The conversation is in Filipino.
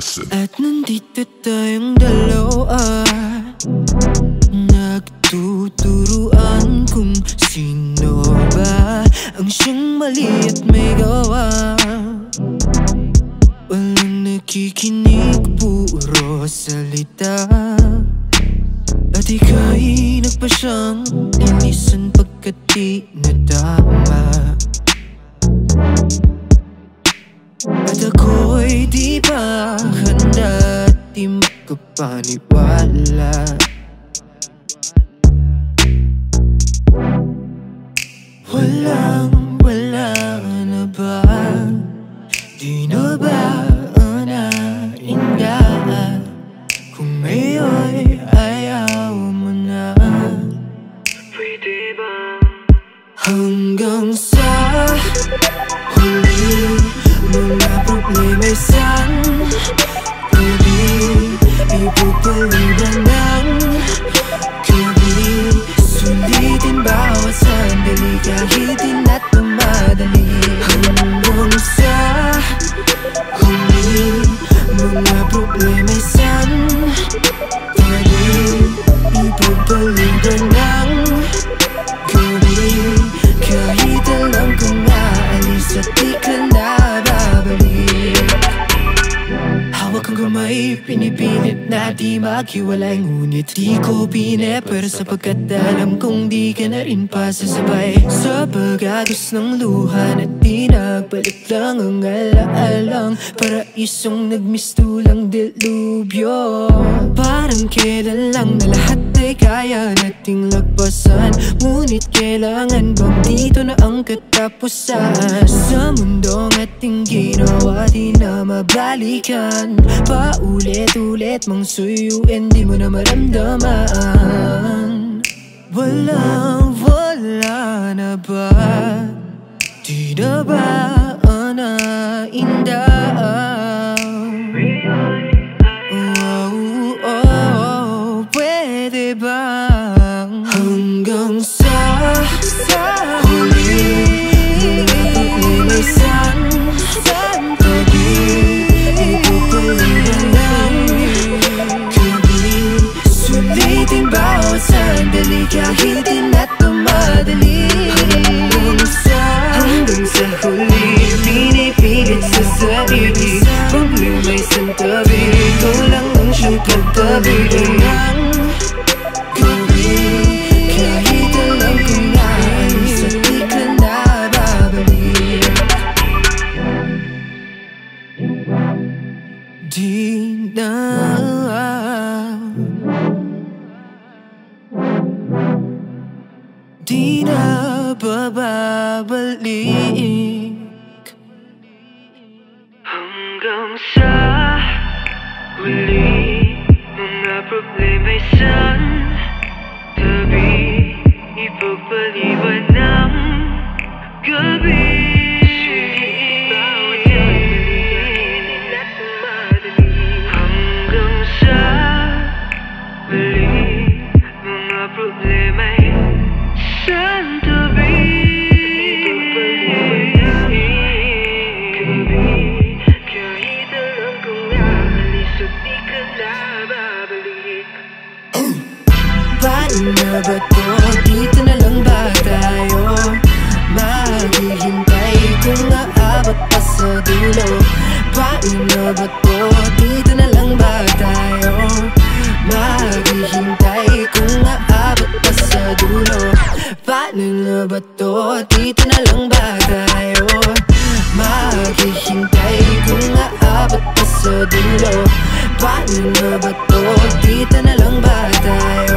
Allison. At nandito tayong dalawa. Nagtuturuan kung sino ba Ang siyang mali at may gawa. Walang nakikinig, puro salita. At ika'y nagpa siyang linisan pagkat di nadama makapaniwala Walang Yeah. Na di maghiwalay Ngunit di ko pineper sapagkat alam kong di ka na rin pasasabay. Sa pagagos ng luha na di nagbalik lang ang alaalang Paraisong nagmistulang dilubyo. Parang kailan lang na lahat ay kaya nating lagpasan Ngunit kailangan bang dito na ang katapusan? Sa mundong ating ginawa di na mabalikan. Paulit-ulit mong suyuin di mo na maramdaman Walang wala na ba? Di na ba Hanggang sa hanggang sa huli Pinipilit sa sarili. Problema'y santabi Ikaw lang ang siyang katabi Di na bababalik. Hanggang sa huli Mga problema'y san Tabi Ipagpaliban ng gabi Paano na ba to? Dito na lang ba tayo? Maghihintay kung aabot pa sa dulo Paano ba to? Dito na lang ba tayo? Maghihintay kung aabot pa sa dulo Paano na ba to? Dito na lang ba tayo? Maghihintay kung aabot pa sa dulo Paano na ba to? Dito na lang ba tayo?